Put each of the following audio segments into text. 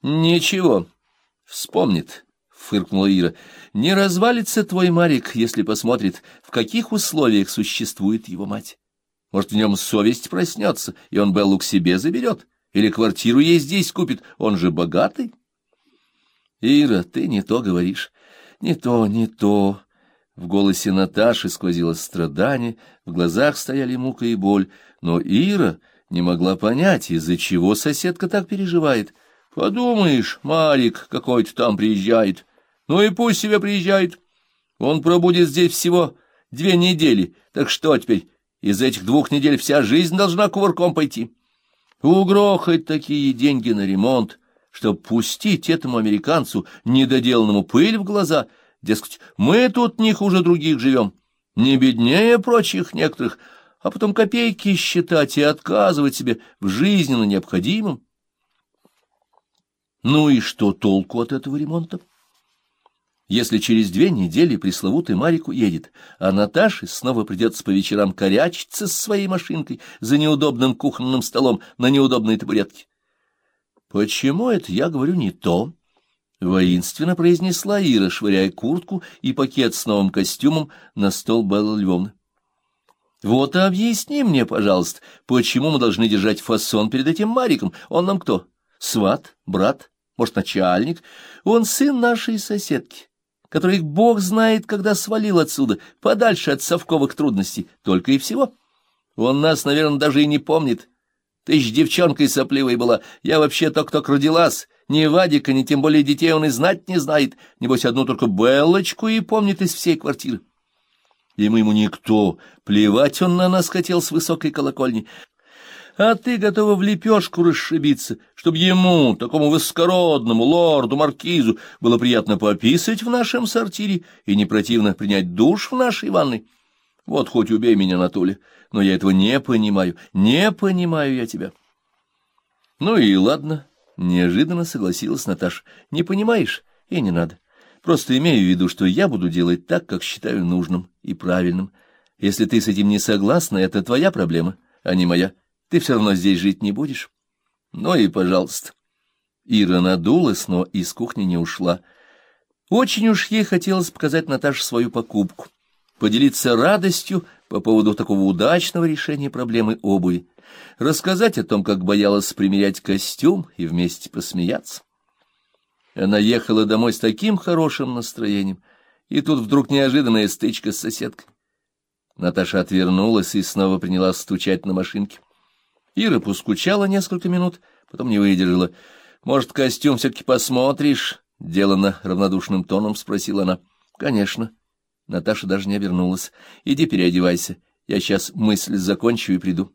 — Ничего, вспомнит, — фыркнула Ира. — Не развалится твой Марик, если посмотрит, в каких условиях существует его мать. Может, в нем совесть проснется, и он Беллу к себе заберет, или квартиру ей здесь купит, он же богатый. — Ира, ты не то говоришь, не то, не то. В голосе Наташи сквозило страдание, в глазах стояли мука и боль, но Ира не могла понять, из-за чего соседка так переживает. Подумаешь, Марик какой-то там приезжает. Ну и пусть себе приезжает. Он пробудет здесь всего две недели. Так что теперь, из этих двух недель вся жизнь должна кувырком пойти? Угрохать такие деньги на ремонт, чтобы пустить этому американцу недоделанному пыль в глаза. Дескать, мы тут не хуже других живем, не беднее прочих некоторых, а потом копейки считать и отказывать себе в жизненно необходимом. Ну и что толку от этого ремонта? Если через две недели пресловутый Марик уедет, а Наташе снова придется по вечерам корячиться с своей машинкой за неудобным кухонным столом на неудобной табуретке. «Почему это я говорю не то?» — воинственно произнесла Ира, швыряя куртку и пакет с новым костюмом на стол Беллы Львовны. «Вот объясни мне, пожалуйста, почему мы должны держать фасон перед этим Мариком? Он нам кто? Сват? Брат? может, начальник. Он сын нашей соседки, который бог знает, когда свалил отсюда, подальше от совковых трудностей, только и всего. Он нас, наверное, даже и не помнит. Ты ж девчонкой сопливой была, я вообще только-только родилась. Ни Вадика, ни тем более детей он и знать не знает. Небось, одну только Беллочку и помнит из всей квартиры. И ему никто, плевать он на нас хотел с высокой колокольни а ты готова в лепешку расшибиться, чтобы ему, такому высокородному лорду-маркизу, было приятно пописать в нашем сортире и не противно принять душ в нашей ванной. Вот хоть убей меня, Анатолий, но я этого не понимаю, не понимаю я тебя. Ну и ладно, неожиданно согласилась Наташа. Не понимаешь, и не надо. Просто имею в виду, что я буду делать так, как считаю нужным и правильным. Если ты с этим не согласна, это твоя проблема, а не моя. Ты все равно здесь жить не будешь. Ну и пожалуйста. Ира надулась, но из кухни не ушла. Очень уж ей хотелось показать Наташе свою покупку, поделиться радостью по поводу такого удачного решения проблемы обуви, рассказать о том, как боялась примерять костюм и вместе посмеяться. Она ехала домой с таким хорошим настроением, и тут вдруг неожиданная стычка с соседкой. Наташа отвернулась и снова принялась стучать на машинке. Ира поскучала несколько минут, потом не выдержала. «Может, костюм все-таки посмотришь?» — делано равнодушным тоном спросила она. «Конечно». Наташа даже не обернулась. «Иди переодевайся. Я сейчас мысль закончу и приду».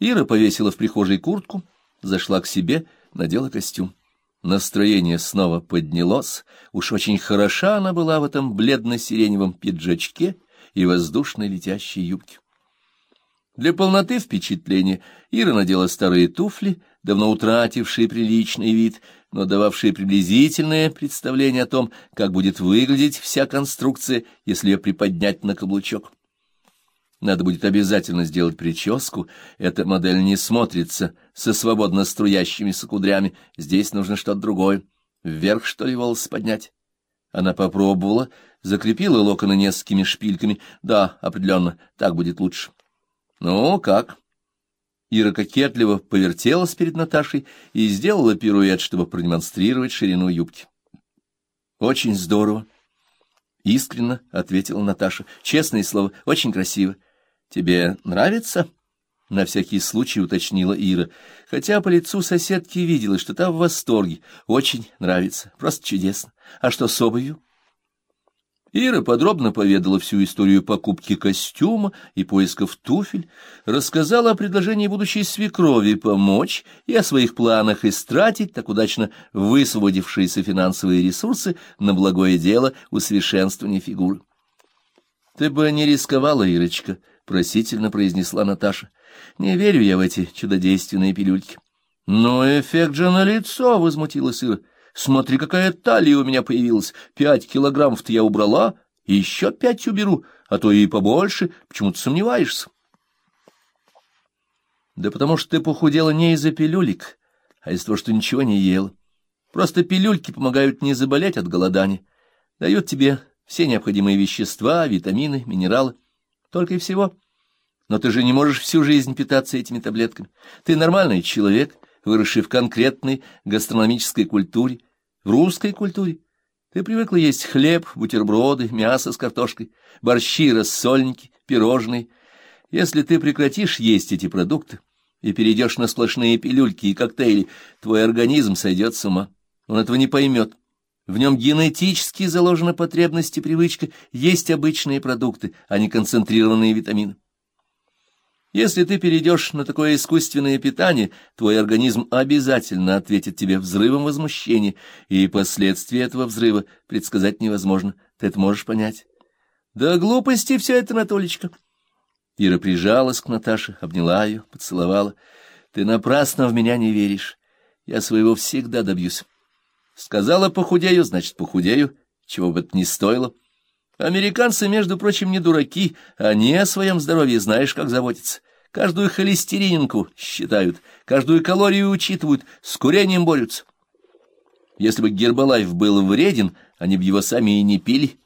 Ира повесила в прихожей куртку, зашла к себе, надела костюм. Настроение снова поднялось. Уж очень хороша она была в этом бледно-сиреневом пиджачке и воздушной летящей юбке. Для полноты впечатления Ира надела старые туфли, давно утратившие приличный вид, но дававшие приблизительное представление о том, как будет выглядеть вся конструкция, если ее приподнять на каблучок. Надо будет обязательно сделать прическу, эта модель не смотрится со свободно струящимися кудрями, здесь нужно что-то другое. Вверх, что ли, волосы поднять? Она попробовала, закрепила локоны несколькими шпильками. Да, определенно, так будет лучше. «Ну, как?» Ира кокетливо повертелась перед Наташей и сделала пируэт, чтобы продемонстрировать ширину юбки. «Очень здорово!» — искренно ответила Наташа. «Честное слово, очень красиво. Тебе нравится?» — на всякий случай уточнила Ира, хотя по лицу соседки видела, что та в восторге. «Очень нравится, просто чудесно. А что с обувью?» Ира подробно поведала всю историю покупки костюма и поисков туфель, рассказала о предложении будущей свекрови помочь и о своих планах истратить так удачно высвободившиеся финансовые ресурсы на благое дело усовершенствования фигуры. — Ты бы не рисковала, Ирочка, — просительно произнесла Наташа. — Не верю я в эти чудодейственные пилюльки. — Но эффект же налицо, — возмутилась Ира. Смотри, какая талия у меня появилась. Пять килограммов-то я убрала, и еще пять уберу, а то и побольше. Почему ты сомневаешься? Да потому что ты похудела не из-за пилюлик, а из-за того, что ничего не ела. Просто пилюльки помогают не заболеть от голодания, дают тебе все необходимые вещества, витамины, минералы, только и всего. Но ты же не можешь всю жизнь питаться этими таблетками. Ты нормальный человек, выросший в конкретной гастрономической культуре, в русской культуре. Ты привыкла есть хлеб, бутерброды, мясо с картошкой, борщи, рассольники, пирожные. Если ты прекратишь есть эти продукты и перейдешь на сплошные пилюльки и коктейли, твой организм сойдет с ума. Он этого не поймет. В нем генетически заложена потребность и привычка есть обычные продукты, а не концентрированные витамины. Если ты перейдешь на такое искусственное питание, твой организм обязательно ответит тебе взрывом возмущения, и последствия этого взрыва предсказать невозможно. Ты это можешь понять? Да глупости все это, Анатолечка. Ира прижалась к Наташе, обняла ее, поцеловала. Ты напрасно в меня не веришь. Я своего всегда добьюсь. Сказала похудею, значит похудею, чего бы это ни стоило. Американцы, между прочим, не дураки, они о своем здоровье знаешь, как заботятся. Каждую холестерининку считают, каждую калорию учитывают, с курением борются. Если бы Гербалайф был вреден, они бы его сами и не пили,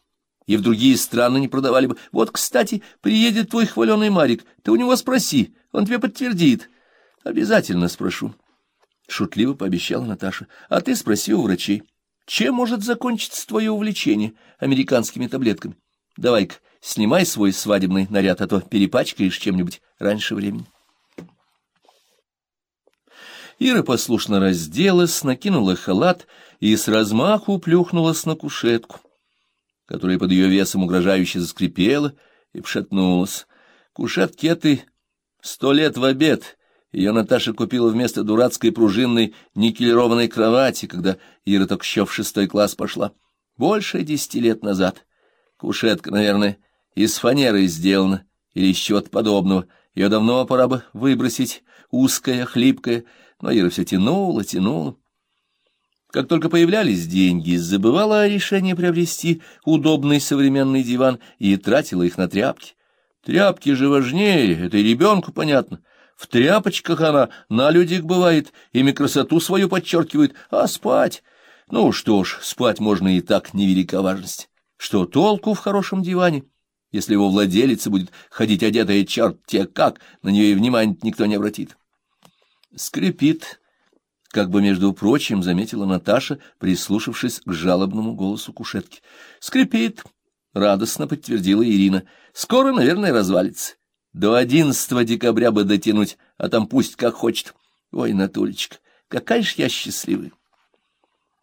и в другие страны не продавали бы. Вот, кстати, приедет твой хваленый Марик, ты у него спроси, он тебе подтвердит. Обязательно спрошу. Шутливо пообещала Наташа. А ты спроси у врачей. Чем может закончиться твое увлечение американскими таблетками? Давай-ка, снимай свой свадебный наряд, а то перепачкаешь чем-нибудь раньше времени. Ира послушно разделась, накинула халат и с размаху плюхнулась на кушетку, которая под ее весом угрожающе заскрипела и пшатнулась. Кушетки этой сто лет в обед — ее Наташа купила вместо дурацкой пружинной никелированной кровати, когда Ира только еще в шестой класс пошла. Больше десяти лет назад. Кушетка, наверное, из фанеры сделана или из чего-то подобного. Ее давно пора бы выбросить, узкая, хлипкая, но Ира все тянула, тянула. Как только появлялись деньги, забывала о решении приобрести удобный современный диван и тратила их на тряпки. Тряпки же важнее, это и ребенку понятно. В тряпочках она на людях бывает, ими красоту свою подчеркивает, а спать... Ну что ж, спать можно и так, невелика важность. Что толку в хорошем диване, если его владелица будет ходить одетая черт те как, на нее и внимания никто не обратит? Скрипит, как бы, между прочим, заметила Наташа, прислушавшись к жалобному голосу кушетки. Скрипит, радостно подтвердила Ирина. Скоро, наверное, развалится. До одиннадцатого декабря бы дотянуть, а там пусть как хочет. Ой, Натулечка, какая ж я счастливая.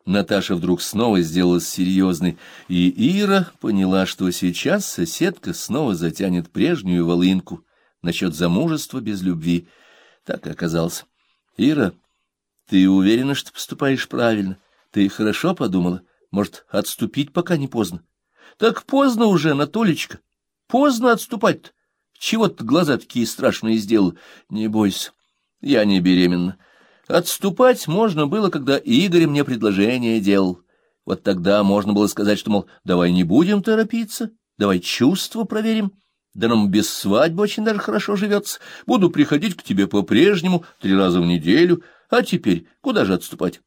Наташа вдруг снова сделалась серьезной, и Ира поняла, что сейчас соседка снова затянет прежнюю волынку насчет замужества без любви. Так оказалось. — Ира, ты уверена, что поступаешь правильно? Ты хорошо подумала? Может, отступить, пока не поздно? — Так поздно уже, Натолечка. Поздно отступать-то. Чего ты глаза такие страшные сделал? Не бойся, я не беременна. Отступать можно было, когда Игорь мне предложение делал. Вот тогда можно было сказать, что, мол, давай не будем торопиться, давай чувства проверим. Да нам без свадьбы очень даже хорошо живется. Буду приходить к тебе по-прежнему три раза в неделю. А теперь куда же отступать?